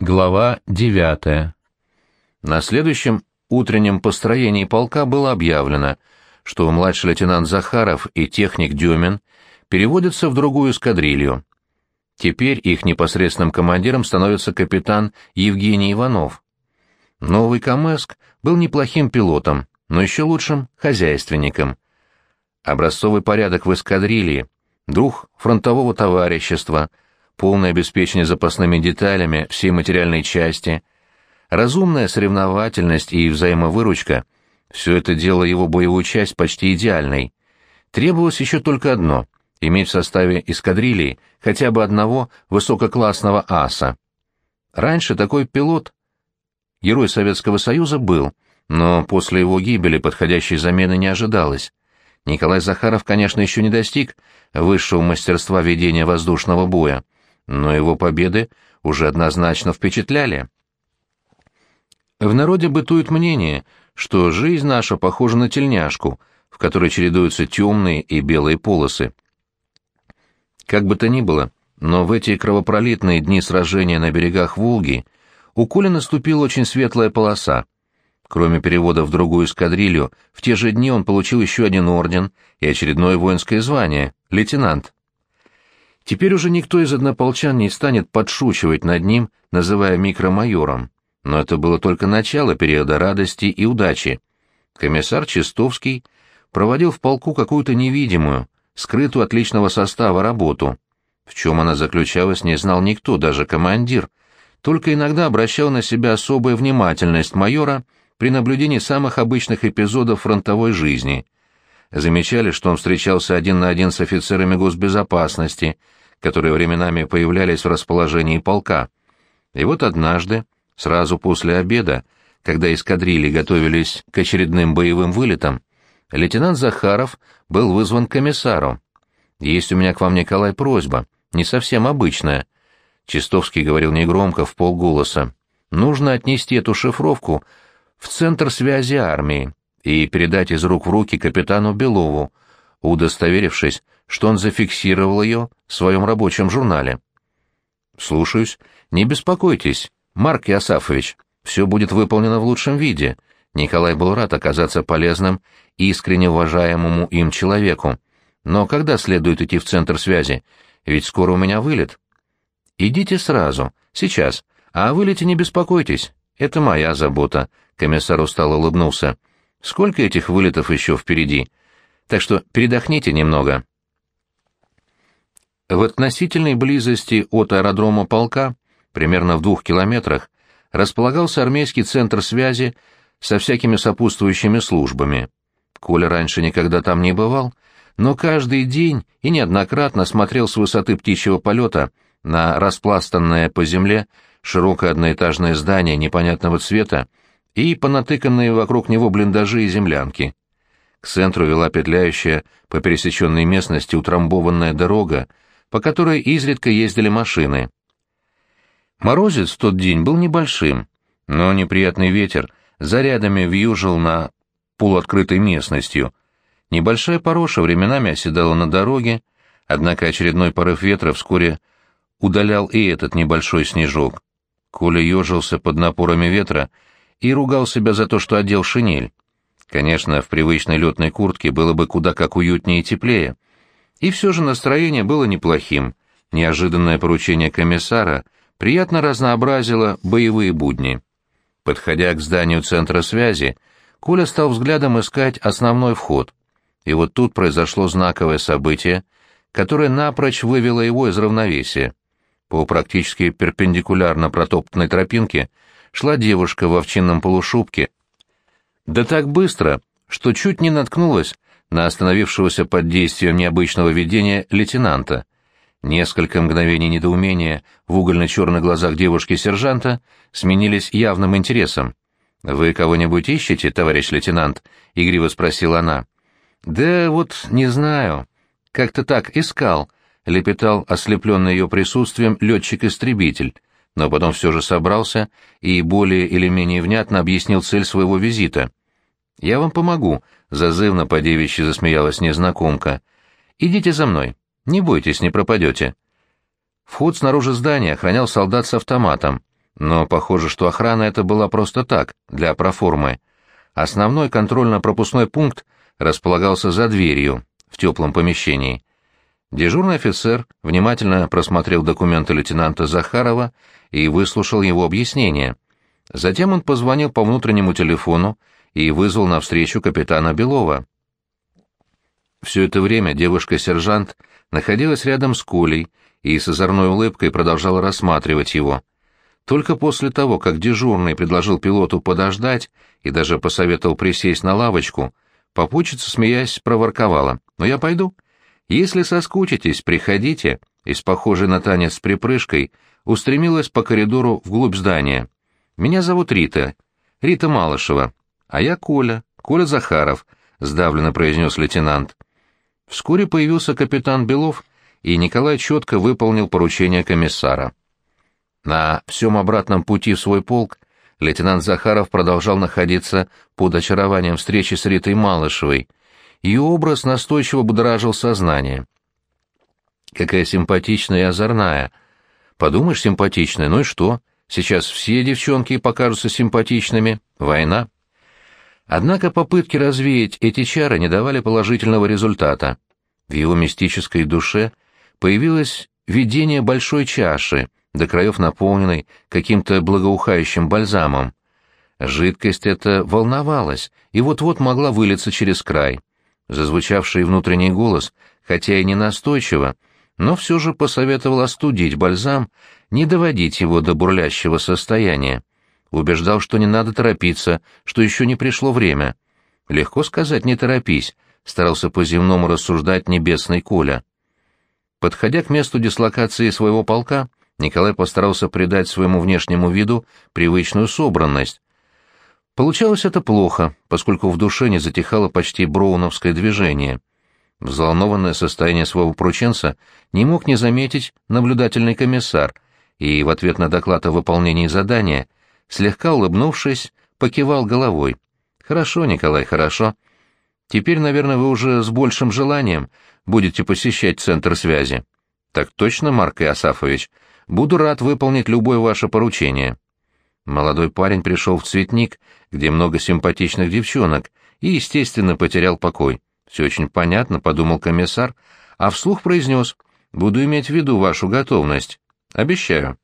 Глава 9. На следующем утреннем построении полка было объявлено, что младший лейтенант Захаров и техник Дюмин переводятся в другую эскадрилью. Теперь их непосредственным командиром становится капитан Евгений Иванов. Новый Камэск был неплохим пилотом, но еще лучшим хозяйственником. Образцовый порядок в эскадрилье, дух фронтового товарищества — полное обеспечение запасными деталями всей материальной части, разумная соревновательность и взаимовыручка — все это делало его боевую часть почти идеальной. Требовалось еще только одно — иметь в составе эскадрильи хотя бы одного высококлассного аса. Раньше такой пилот, герой Советского Союза, был, но после его гибели подходящей замены не ожидалось. Николай Захаров, конечно, еще не достиг высшего мастерства ведения воздушного боя, но его победы уже однозначно впечатляли. В народе бытует мнение, что жизнь наша похожа на тельняшку, в которой чередуются темные и белые полосы. Как бы то ни было, но в эти кровопролитные дни сражения на берегах Волги у Коли наступила очень светлая полоса. Кроме перевода в другую эскадрилью, в те же дни он получил еще один орден и очередное воинское звание — лейтенант. Теперь уже никто из однополчан не станет подшучивать над ним, называя микромайором. Но это было только начало периода радости и удачи. Комиссар Чистовский проводил в полку какую-то невидимую, скрытую от личного состава работу. В чем она заключалась, не знал никто, даже командир. Только иногда обращал на себя особую внимательность майора при наблюдении самых обычных эпизодов фронтовой жизни. Замечали, что он встречался один на один с офицерами госбезопасности – которые временами появлялись в расположении полка. И вот однажды, сразу после обеда, когда эскадрильи готовились к очередным боевым вылетам, лейтенант Захаров был вызван к комиссару. «Есть у меня к вам, Николай, просьба, не совсем обычная». Чистовский говорил негромко, в полголоса. «Нужно отнести эту шифровку в Центр связи армии и передать из рук в руки капитану Белову, удостоверившись, что он зафиксировал ее в своем рабочем журнале. «Слушаюсь. Не беспокойтесь, Марк Ясафович. Все будет выполнено в лучшем виде». Николай был рад оказаться полезным, искренне уважаемому им человеку. «Но когда следует идти в центр связи? Ведь скоро у меня вылет». «Идите сразу, сейчас. А о вылете не беспокойтесь. Это моя забота», — комиссар устало улыбнулся. «Сколько этих вылетов еще впереди? Так что передохните немного». В относительной близости от аэродрома полка, примерно в двух километрах, располагался армейский центр связи со всякими сопутствующими службами. Коля раньше никогда там не бывал, но каждый день и неоднократно смотрел с высоты птичьего полета на распластанное по земле широкое одноэтажное здание непонятного цвета и понатыканные вокруг него блиндажи и землянки. К центру вела петляющая по пересеченной местности утрамбованная дорога, по которой изредка ездили машины. Морозец в тот день был небольшим, но неприятный ветер зарядами вьюжил на полуоткрытой местностью. Небольшая пороша временами оседала на дороге, однако очередной порыв ветра вскоре удалял и этот небольшой снежок. Коля ежился под напорами ветра и ругал себя за то, что одел шинель. Конечно, в привычной летной куртке было бы куда как уютнее и теплее, и все же настроение было неплохим. Неожиданное поручение комиссара приятно разнообразило боевые будни. Подходя к зданию центра связи, Коля стал взглядом искать основной вход. И вот тут произошло знаковое событие, которое напрочь вывело его из равновесия. По практически перпендикулярно протоптанной тропинке шла девушка в овчинном полушубке. Да так быстро, что чуть не наткнулась на остановившегося под действием необычного видения лейтенанта. Несколько мгновений недоумения в угольно-черных глазах девушки-сержанта сменились явным интересом. «Вы кого-нибудь ищете, товарищ лейтенант?» — игриво спросила она. «Да вот не знаю. Как-то так искал», — лепетал ослепленный ее присутствием летчик-истребитель, но потом все же собрался и более или менее внятно объяснил цель своего визита. «Я вам помогу», — зазывно по девичьи засмеялась незнакомка. «Идите за мной. Не бойтесь, не пропадете». Вход снаружи здания охранял солдат с автоматом. Но похоже, что охрана это была просто так, для проформы. Основной контрольно-пропускной пункт располагался за дверью, в теплом помещении. Дежурный офицер внимательно просмотрел документы лейтенанта Захарова и выслушал его объяснение. Затем он позвонил по внутреннему телефону и вызвал на встречу капитана Белова. Все это время девушка-сержант находилась рядом с Колей и с озорной улыбкой продолжала рассматривать его. Только после того, как дежурный предложил пилоту подождать и даже посоветовал присесть на лавочку, попутчица, смеясь, проворковала. «Но я пойду. Если соскучитесь, приходите», и с похожей на танец с припрыжкой устремилась по коридору вглубь здания. «Меня зовут Рита. Рита Малышева. А я Коля. Коля Захаров», — сдавленно произнес лейтенант. Вскоре появился капитан Белов, и Николай четко выполнил поручение комиссара. На всем обратном пути в свой полк лейтенант Захаров продолжал находиться под очарованием встречи с Ритой Малышевой. Ее образ настойчиво будоражил сознание. Какая симпатичная и озорная. Подумаешь, симпатичная, ну и что? Сейчас все девчонки покажутся симпатичными. Война. Однако попытки развеять эти чары не давали положительного результата. В его мистической душе появилось видение большой чаши, до краев наполненной каким-то благоухающим бальзамом. Жидкость эта волновалась и вот-вот могла вылиться через край. Зазвучавший внутренний голос, хотя и не настойчиво, но все же посоветовал остудить бальзам, не доводить его до бурлящего состояния. Убеждал, что не надо торопиться, что еще не пришло время. Легко сказать «не торопись», старался по-земному рассуждать небесный Коля. Подходя к месту дислокации своего полка, Николай постарался придать своему внешнему виду привычную собранность. Получалось это плохо, поскольку в душе не затихало почти броуновское движение. Взволнованное состояние своего порученца не мог не заметить наблюдательный комиссар, и в ответ на доклад о выполнении задания, слегка улыбнувшись, покивал головой. «Хорошо, Николай, хорошо. Теперь, наверное, вы уже с большим желанием будете посещать центр связи». «Так точно, Марк Иосафович», Буду рад выполнить любое ваше поручение». Молодой парень пришел в цветник, где много симпатичных девчонок, и, естественно, потерял покой. «Все очень понятно», — подумал комиссар, а вслух произнес. «Буду иметь в виду вашу готовность. Обещаю».